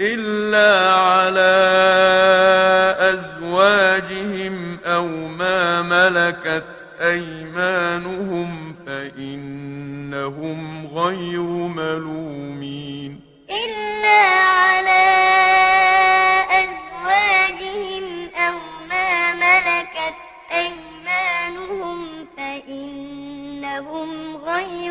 إلا على أزواجهم أو ما ملكت أيمانهم فإنهم غير ملومين إلا على أزواجهم أو ما ملكت أيمانهم فإنهم غير